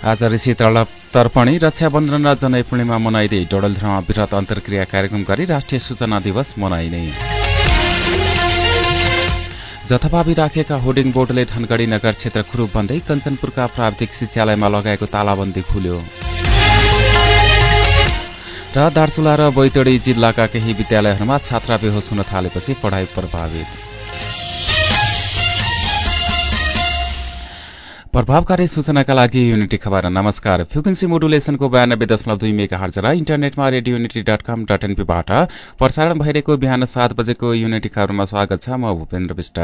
आज ऋषि तर्पणी रक्षाबन्धन र जनै पूर्णिमा मनाइँदै डोडलधुरामा वृहत अन्तर्क्रिया कार्यक्रम गरी राष्ट्रिय सूचना दिवस मनाइने। जथाभावी राखेका होर्डिङ बोर्डले धनगढ़ी नगर क्षेत्र खुरूप बन्दै कञ्चनपुरका प्राविधिक शिक्षालयमा लगाएको तालाबन्दी खुल्यो। र दार्चुला र बैतडी जिल्लाका केही विद्यालयहरूमा छात्रा बेहोस हुन थालेपछि पढ़ाई प्रभावित। प्रभावकारी सूचनाका लागि युनिटी खबर। नमस्कार। फ्रिक्वेन्सी मोडुलेसनको बयानब्बे दशमलव दुई मेगा हर्ज र इन्टरनेटमा radio unity dot com dot एनपीबाट प्रसारण भइरहेको बिहान सात बजेको युनिटी खबरमा स्वागत छ। म भूपेन्द्र विष्ट।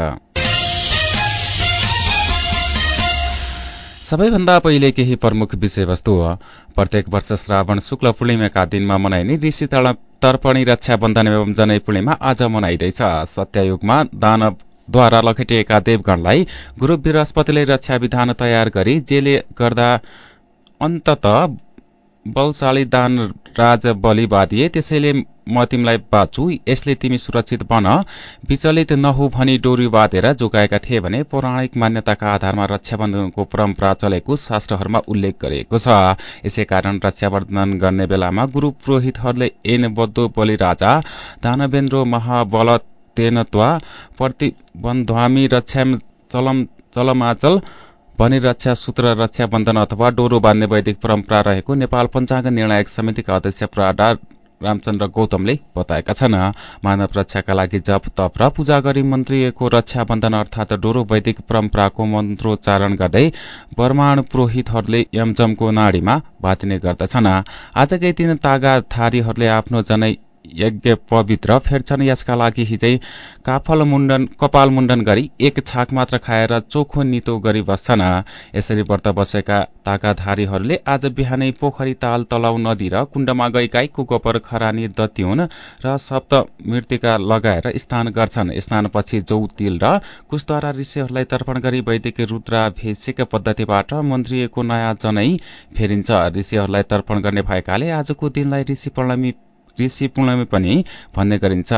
सबैभन्दा पहिले केही प्रमुख विषयवस्तु। प्रत्येक वर्ष श्रावण शुक्ल पूर्णिमाका दिनमा मनाइने ऋषि तर्पणी रक्षाबन्धन एवं जनै पूर्णिमा आज मनाइँदैछ। सत्ययुगमा दानव द्वारा लखेटिएका देवगणलाई गुरू बृहस्पतिले रक्षा विधान तयार गरी जेले गर्दा अन्तत बौशाली दान राज बलि बादिए त्यसैले म तिमीलाई बाँचु यसले तिमी सुरक्षित बन। विचलित नहु भनी डोरी बाँधेर जोगाएका थिए भने पौराणिक मान्यताका आधारमा रक्षाबन्धनको परम्परा चलेको शास्त्रहरूमा उल्लेख गरिएको छ। यसै कारण रक्षाबन्धन गर्ने बेलामा गुरू पुरोहितहरूले एन बद्दो बलि राजा दानवेन्द्र महाबल तेनत्वा प्रतिबन्ध्वामी चलम चलमाचल भनी रक्षा सूत्र रक्षा बन्धन अथवा डोरो बाँध्ने वैदिक परम्परा रहेको नेपाल पञ्चाङ्ग निर्णायक समितिका अध्यक्ष प्राडा रामचन्द्र गौतमले बताएका छन्। मानव रक्षाका लागि जप तप र पूजा गरी मन्त्रीको रक्षा बन्धन अर्थात डोरो वैदिक परम्पराको मन्त्रोच्चारण गर्दै वर्माण पुरोहितहरूले यमजमको नाडीमा बाँधिने गर्दछन्। आजकै दिन तागाधारीहरूले आफ्नो जनै यज्ञ पवित्र फेर्छन् यसका लागि हिजै काफल मुण्डन कपाल मुण्डन गरी एक छाक मात्र खाएर चोखो नितो गरी बस्छन्। यसरी व्रत बसेका ताकाधारीहरूले आज बिहानै पोखरी ताल तलाउ नदी र कुण्डमा गई गाईको गोबर खरानी दत्युन र सप्त मृतिका लगाएर स्नान गर्छन्। स्नानपछि जौ तिल र कुशद्वारा ऋषिहरूलाई तर्पण गरी वैदिक रुद्राभिषेक पद्धतिबाट मन्त्रिएको नयाँ जनै फेरिन्छ। ऋषिहरूलाई तर्पण गर्ने भएकाले आजको दिनलाई ऋषि पौर्णमी ऋषि पूर्णमी पनि भन्ने गरिन्छ।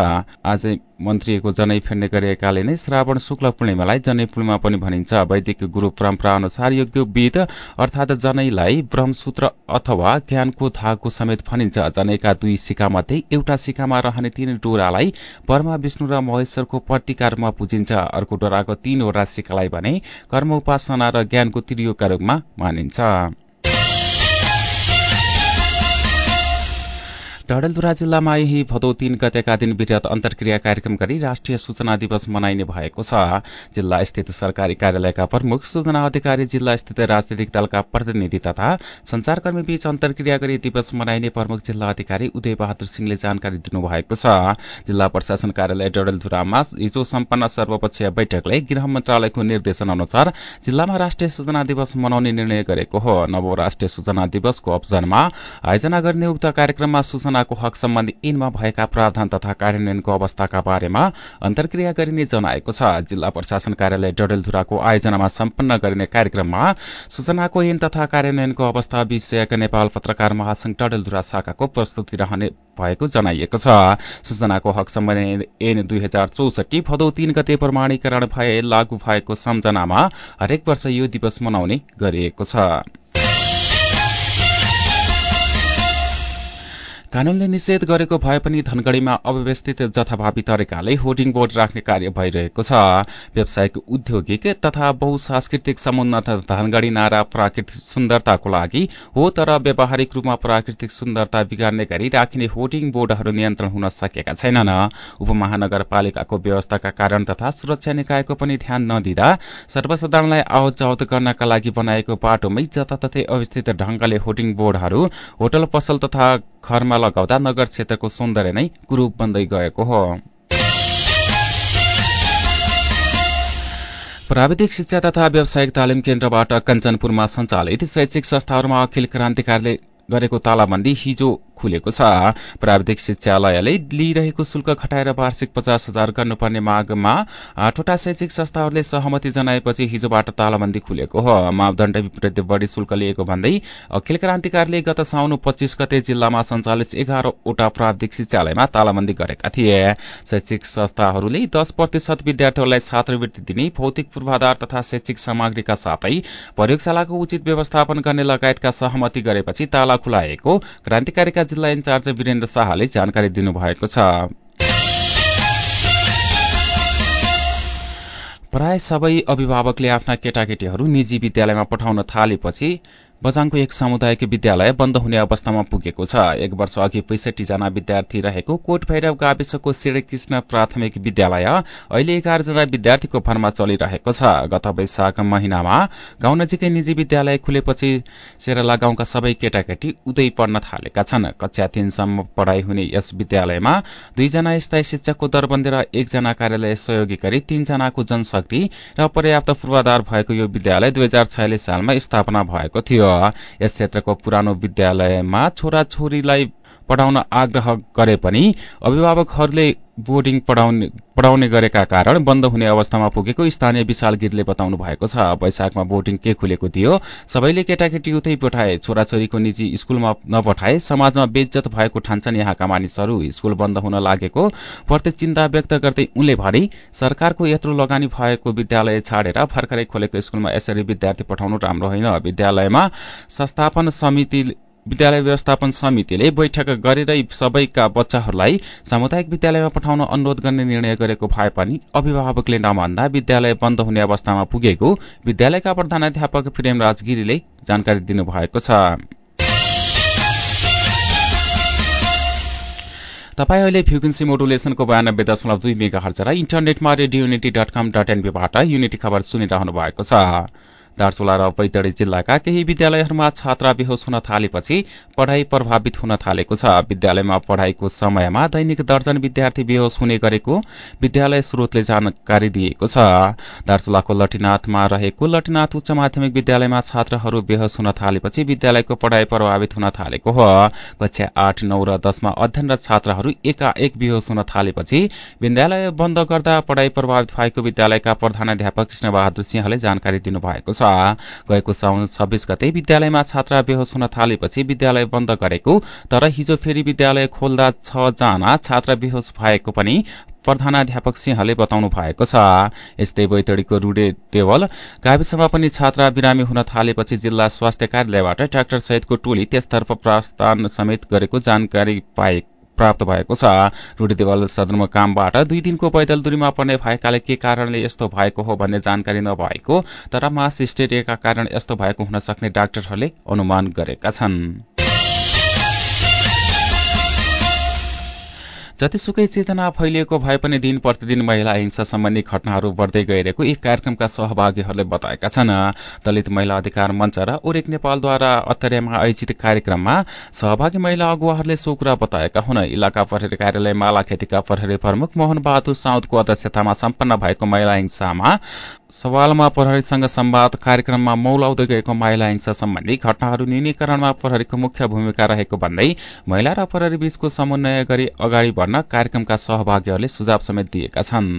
आज मन्त्रीको जनै फेर्ने गरिएकाले नै श्रावण शुक्ल पूर्णिमालाई जनै पूर्णिमा पनि भनिन्छ। वैदिक गुरू परम्परा अनुसार योग्य विध अर्थात जनैलाई ब्रह्मसूत्र अथवा ज्ञानको धागको समेत भनिन्छ। जनैका दुई सिका मध्ये एउटा सिकामा रहने तीन डोरालाई बर्मा विष्णु र महेश्वरको प्रतिकारमा पुजिन्छ। अर्को डोराको तीनवटा सिकालाई भने कर्म उपासना र ज्ञानको त्रियोगका रूपमा मानिन्छ। डडेलधुरा जिल्लामा यही भदौ तीन गतेका दिन वृहत अन्तर्क्रिया कार्यक्रम गरी राष्ट्रिय सूचना दिवस मनाइने भएको छ। जिल्ला स्थित सरकारी कार्यालयका प्रमुख सूचना अधिकारी जिल्ला स्थित राजनैतिक दलका प्रतिनिधि तथा संचारकर्मी बीच अन्तर्क्रिया गरी दिवस मनाइने प्रमुख जिल्ला अधिकारी उदय बहादुर सिंहले जानकारी दिनुभएको छ। जिल्ला प्रशासन कार्यालय डडेलधुरामा हिजो सम्पन्न सर्वपक्षीय बैठकले गृह मन्त्रालयको निर्देशन अनुसार जिल्लामा राष्ट्रिय सूचना दिवस मनाउने निर्णय गरेको हो। नव राष्ट्रिय सूचना दिवसको अवसरमा आयोजना गर्ने उक्त कार्यक्रममा सूचना सूचनाको हक सम्बन्धी ऐनमा भएका प्रावधान तथा कार्यान्वयनको अवस्थाका बारेमा अन्तर्क्रिया गरिने जनाएको छ। जिल्ला प्रशासन कार्यालय डडेलधुराको आयोजनामा सम्पन्न गरिने कार्यक्रममा सूचनाको ऐन तथा कार्यान्वयनको अवस्था विषयक नेपाल पत्रकार महासंघ डडेलधुरा शाखाको प्रस्तुति रहने भएको जनाइएको छ। सूचनाको हक सम्बन्धी ऐन दुई हजार चौसठी भदौ तीन गते प्रमाणीकरण भए लागू भएको सम्झनामा हरेक वर्ष यो दिवस मनाउने गरिएको छ। कानूनले निषेध गरेको भए पनि धनगढ़ीमा अव्यवस्थित जथाभावी तरिकाले होर्डिङ बोर्ड राख्ने कार्य भइरहेको छ। व्यावसायिक उद्योगिक तथा बहुसांस्कृतिक समुन्नत धनगढ़ी नारा प्राकृतिक सुन्दरताको लागि हो तर व्यावहारिक रूपमा प्राकृतिक सुन्दरता बिगार्ने गरी राखिने होर्डिङ बोर्डहरू नियन्त्रण हुन सकेका छैनन्। उपमहानगरपालिकाको व्यवस्थाका कारण तथा सुरक्षा निकायको पनि ध्यान नदिँदा सर्वसाधारणलाई आवत जावत गर्नका लागि बनाएको बाटोमै जताततै अवस्थित ढंगले होर्डिङ बोर्डहरू होटल पसल तथा घरमा लगाउँदा नगर क्षेत्रको सौन्दर्य नै कुरूप बन्दै गएको हो। प्राविधिक शिक्षा तथा व्यावसायिक तालिम केन्द्रबाट कञ्चनपुरमा सञ्चालित शैक्षिक संस्थाहरूमा अखिल क्रान्तिकारीले गरेको तालाबन्दी हिजो खुलेको छ। प्राविधिक शिक्षालयले लिइरहेको शुल्क घटाएर वार्षिक पचास हजार गर्नुपर्ने मागमा आठवटा शैक्षिक संस्थाहरूले सहमति जनाएपछि हिजोबाट तालाबन्दी खुलेको हो। मापदण्ड विपरीत बढ़ी शुल्क लिएको भन्दै अखिल क्रान्तिकारीले गत साउन पच्चीस गते जिल्लामा सञ्चालित एघारवटा प्राविधिक शिक्षालयमा तालाबन्दी गरेका थिए। शैक्षिक संस्थाहरूले दश प्रतिशत विद्यार्थीहरूलाई छात्रवृत्ति दिने भौतिक पूर्वाधार तथा शैक्षिक सामग्रीका साथै प्रयोगशालाको उचित व्यवस्थापन गर्ने लगायतका सहमति गरेपछि ताला खुलाएको क्रान्तिकारीका जिल्ला इन्चार्ज वीरेन्द्र शाहले जानकारी दिनुभएको छ। प्राय सबै अभिभावकले आफ्ना केटाकेटीहरू निजी विद्यालयमा पठाउन थालेपछि बजाङको एक सामुदायिक विद्यालय बन्द हुने अवस्थामा पुगेको छ। एक वर्ष अघि पैसठी जना विद्यार्थी रहेको कोट भैरव गाविसको श्रीकृष्ण प्राथमिक विद्यालय अहिले एघार जना विद्यार्थीको भरमा चलिरहेको छ। गत वैशाख महिनामा गाउँ नजिकै निजी विद्यालय खुलेपछि सेरला गाउँका सबै केटाकेटी उदय पढ्न थालेका छन्। कक्षा तीनसम्म पढ़ाई हुने यस विद्यालयमा दुईजना स्थायी शिक्षकको दरबन्दी र एकजना कार्यालय सहयोगी गरी तीनजनाको जनशक्ति र पर्याप्त पूर्वाधार भएको यो विद्यालय दुई सालमा स्थापना भएको थियो। यस क्षेत्रको पुरानो विद्यालयमा छोरा छोरीलाई पढ़ाउन आग्रह गरे पनि अभिभावकहरूले बोर्डिङ पढ़ाउने गरेका कारण बन्द हुने अवस्थामा पुगेको स्थानीय विशाल गिरले बताउनु भएको छ। वैशाखमा बोर्डिङ के खुलेको थियो? सबैले केटाकेटी उतै पठाए छोराछोरीको निजी स्कूलमा नपठाए समाजमा बेज्जत भएको ठान्छन् यहाँका मानिसहरू। स्कूल बन्द हुन लागेको प्रति चिन्ता व्यक्त गर्दै उनले भने सरकारको यत्रो लगानी भएको विद्यालय छाडेर भर्खरै खोलेको स्कूलमा यसरी विद्यार्थी पठाउनु राम्रो होइन। विद्यालयमा संस्थापन समिति विद्यालय व्यवस्थापन समितिले बैठक गरेरै सबैका बच्चाहरूलाई सामुदायिक विद्यालयमा पठाउन अनुरोध गर्ने निर्णय गरेको भए पनि अभिभावकले नमान्दा विद्यालय बन्द हुने अवस्थामा पुगेको विद्यालयका प्रधानाध्यापक प्रेमराज गिरीले जानकारी दिनुभएको छ। तपाईँ अहिले फ्युकेन्सी मोडुलेसनको बयानब्बे दशमलव दुई मेगा हर्च इन्टरनेटमा radio unity dot com dot एनबीबाट unity खबर सुनिरहनु भएको छ। दार्चुला र बैतडी जिल्लाका केही विद्यालयहरूमा छात्रा बेहोस हुन थालेपछि पढ़ाई प्रभावित हुन थालेको छ। विद्यालयमा पढ़ाईको समयमा दैनिक दर्जन विद्यार्थी बेहोस हुने गरेको विद्यालय स्रोतले जानकारी दिएको छ। दार्चुलाको लटीनाथमा रहेको लटीनाथ उच्च माध्यमिक विद्यालयमा छात्रहरू बेहोस हुन थालेपछि विद्यालयको पढ़ाई प्रभावित हुन थालेको हो। कक्षा आठ नौ र दशमा अध्ययनरत छात्राहरू एकाएक बेहोस हुन थालेपछि विद्यालय बन्द गर्दा पढ़ाई प्रभावित भएको विद्यालयका प्रधानाध्यापक कृष्ण बहादुर सिंहले जानकारी दिनुभएको छ। गएको साउन छब्बीस गते विद्यालयमा छात्रा बेहोस हुन थालेपछि विद्यालय बन्द गरेको तर हिजो फेरि विद्यालय खोल्दा छ जना छात्रा बेहोस भएको पनि प्रधानाध्यापक सिंहले बताउनु भएको छ। यस्तै बैतडीको रूडे देवल गाविसमा पनि छात्रा बिरामी हुन थालेपछि जिल्ला स्वास्थ्य कार्यालयबाट ट्राक्टर सहितको टोली त्यसतर्फ प्रस्थान समेत गरेको जानकारी पाएको प्राप्त भएको छ। रूढी सदरमुकामबाट दुई दिनको पैदल दूरीमा पर्ने भएकाले के कारणले यस्तो भएको हो भन्ने जानकारी नभएको तर मास स्टेडियमका कारण यस्तो भएको हुन सक्ने डाक्टरहरूले अनुमान गरेका छन्। जतिसुकै चेतना फैलिएको भए पनि दिन प्रतिदिन महिला हिंसा सम्बन्धी घटनाहरू बढ्दै गइरहेको यी कार्यक्रमका सहभागीहरूले बताएका छन्। दलित महिला अधिकार मञ्च र ओरेक नेपालद्वारा अत्तरियामा आयोजित कार्यक्रममा सहभागी महिला अगुवाहरूले सो कुरा बताएका हुन्। इलाका प्रहरी कार्यालय माला खेतीका प्रहरी प्रमुख मोहन बहादुर साउदको अध्यक्षतामा सम्पन्न भएको महिला हिंसामा सवालमा प्रहरीसँग संवाद कार्यक्रममा मौलाउँदै गएको महिला हिंसा सम्बन्धी घटनाहरू न्यूनीकरणमा प्रहरीको मुख्य भूमिका रहेको भन्दै महिला र प्रहरी बीचको समन्वय गरी अगाडि बढ्न कार्यक्रमका सहभागीहरूले सुझाव समेत दिएका छन्।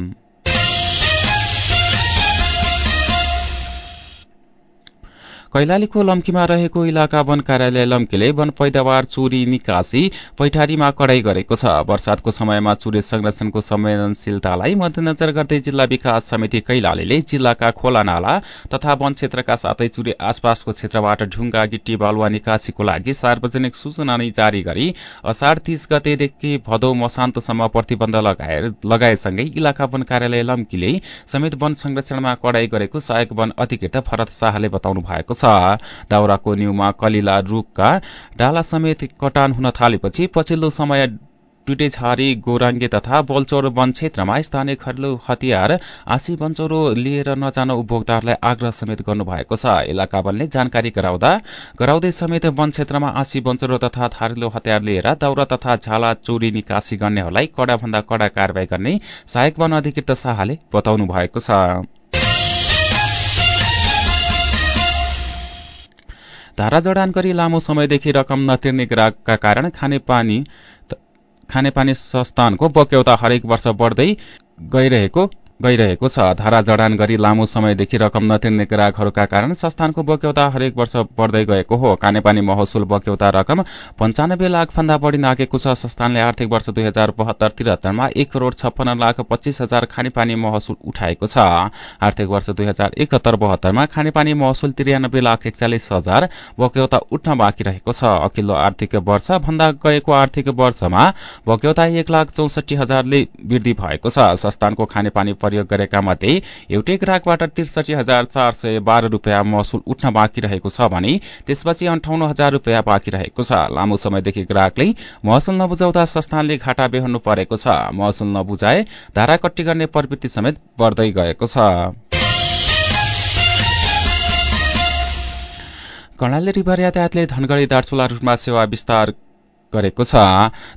कैलालीको लम्कीमा रहेको इलाका वन कार्यालय लम्कीले वन पैदावार चोरी निकासी पैठारीमा कडाई गरेको छ। वर्षातको समयमा चुरे संरक्षणको संवेदनशीलतालाई मध्यनजर गर्दै जिल्ला विकास समिति कैलालीले जिल्लाका खोला नाला तथा वन क्षेत्रका साथै चुरे आसपासको क्षेत्रबाट ढुङ्गा गिट्टी बालुवा निकासीको लागि सार्वजनिक सूचना नै जारी गरी असार तीस गतेदेखि भदौ मसान्तसम्म प्रतिबन्ध लगाएसँगै इलाका वन कार्यालय लम्कीले समेत वन संरक्षणमा कडाई गरेको सहायक वन अधिकृत भरत शाहले बताउनु भएको छ। दाउराको न्यूमा कलिला रूखका डाला समेत कटान हुन थालेपछि पछिल्लो समय टुटेछारी गोराङ्गे तथा बलचौर वन क्षेत्रमा स्थानीय घरेलु हतियार आशी बन्चौरो लिएर नजान उपभोक्ताहरूलाई आग्रह समेत गर्नुभएको छ। इलाका वनले जानकारी गराउँदा गराउँदै समेत वन क्षेत्रमा आशी बन्चौरो तथा धारिलो हतियार लिएर दाउरा तथा झाला चोरी निकासी गर्नेहरूलाई कडाभन्दा कड़ा कार्यवाही गर्ने सहायक वन अधिकृत शाहले बताउनु भएको छ। धारा जडान गरी लामो समयदेखि रकम नतिर्ने ग्राहकका कारण खानेपानी खानेपानी संस्थानको बक्यौता हरेक वर्ष बढ्दै गइरहेको गइरहेको छ। धारा जडान गरी लामो समयदेखि रकम नतिर्ने ग्राहकहरूका कारण संस्थानको बक्यौता हरेक वर्ष बढ्दै गएको हो। खानेपानी महसुल बक्यौता रकम पञ्चानब्बे लाख भन्दा बढ़ी नागेको छ। संस्थानले आर्थिक वर्ष दुई हजार बहत्तर त्रिहत्तरमा एक करोड़ छप्पन्न लाख पच्चीस हजार खानेपानी महसुल उठाएको छ। आर्थिक वर्ष दुई हजार एकहत्तर बहत्तरमा खानेपानी महसुल त्रियानब्बे लाख एकचालिस हजार बक्यौता उठ्न बाँकी रहेको छ। अघिल्लो आर्थिक वर्ष भन्दा गएको आर्थिक वर्षमा बक्यौता एक लाख चौसठी हजारले वृद्धि भएको छ। संस्थानको खानेपानी प्रयोग गरेका मध्ये एउटै ग्राहकबाट त्रिसठी हजार चार सय बाह्र रूपियाँ महसुल उठ्न बाँकी रहेको छ भने त्यसपछि अन्ठाउन्न हजार रूपियाँ बाँकी रहेको छ। लामो समयदेखि ग्राहकले महसुल नबुझाउँदा संस्थानले घाटा बेहोर्नु परेको छ। महसुल नबुझाए धारा कट्टी गर्ने प्रवृत्ति समेत बढ्दै गएको छ। कर्णाली रिभर यातायातले धनगढ़ी दार्चुला रूटमा सेवा विस्तार गरेको छ।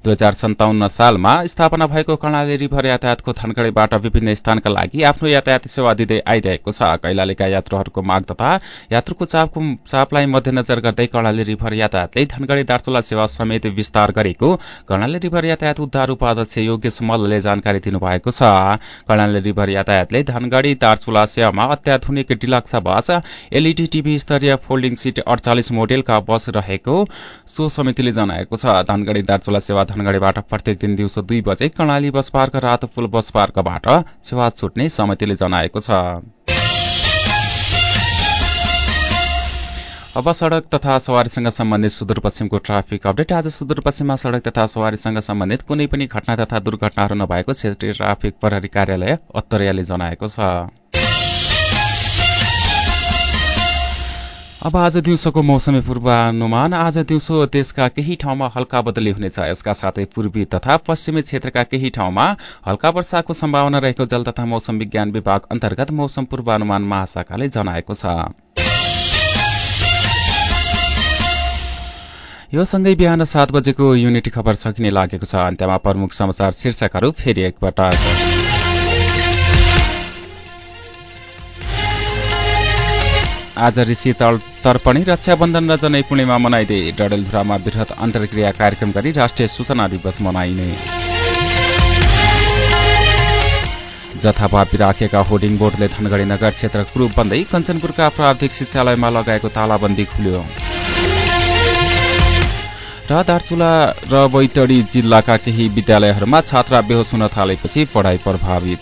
दुई हजार सन्ताउन्न सालमा स्थापना भएको कर्णाली रिभर यातायातको धनगढ़ीबाट विभिन्न स्थानका लागि आफ्नो यातायात सेवा दिँदै आइरहेको छ। कैलालीका यात्रुहरूको माग तथा यात्रुको चापको चापलाई मध्यनजर गर्दै कर्णाली रिभर यातायातले धनगढ़ी दार्चुला सेवा समेत विस्तार गरेको कर्णाली रिभर यातायात उद्धार उपाध्यक्ष योगेश मल्लले जानकारी दिनुभएको छ। कर्णाली रिभर यातायातले धनगढ़ी दार्चुला सेवामा अत्याधुनिक डिलक्स बस एलईडी टीभी स्तरीय फोल्डिङ सीट अडचालिस मोडेलका बस रहेको सो समितिले जनाएको छ। धनगढ़ी दार्चुला सेवा धनगढ़ीबाट प्रत्येक दिन दिउँसो दुई बजे कर्णाली बस पार्क रातो फूल बस पार्कबाट सेवा छुट्ने समितिले जनाएको छ। अब सड़क तथा सवारीसँग सम्बन्धित सुदूरपश्चिमको ट्राफिक अपडेट। आज सुदूरपश्चिममा सड़क तथा सवारीसँग सम्बन्धित कुनै पनि घटना तथा दुर्घटनाहरू नभएको क्षेत्रीय ट्राफिक प्रहरी कार्यालय अत्तरियाले जनाएको छ। अब आज दिउँसोको मौसमी पूर्वानुमान। आज दिउँसो देशका केही ठाउँमा हल्का बदली हुनेछ। यसका साथै पूर्वी तथा पश्चिमी क्षेत्रका केही ठाउँमा हल्का वर्षाको सम्भावना रहेको जल तथा मौसम विज्ञान विभाग अन्तर्गत मौसम पूर्वानुमान महाशाखाले जनाएको छ। यो सँगै बिहान सात बजेको युनिटी खबर सकिने लागेको छ। अन्त्यमा प्रमुख समाचार शीर्षकहरू फेरि एकपटक। आज ऋषि तर्पणी रक्षाबन्धन र जनै पूर्णिमा मनाइँदै डडेलधुरामा वृहत अन्तर्क्रिया कार्यक्रम गरी राष्ट्रिय सूचना दिवस मनाइने। जथाभावी राखेका होर्डिङ बोर्डले धनगढ़ी नगर क्षेत्र ग्रुप बन्दै कञ्चनपुरका प्राविधिक शिक्षालयमा लगाएको तालाबन्दी खुल्यो। र दार्चुला र बैतडी जिल्लाका केही विद्यालयहरूमा छात्रा बेहोस हुन थालेपछि पढ़ाई प्रभावित।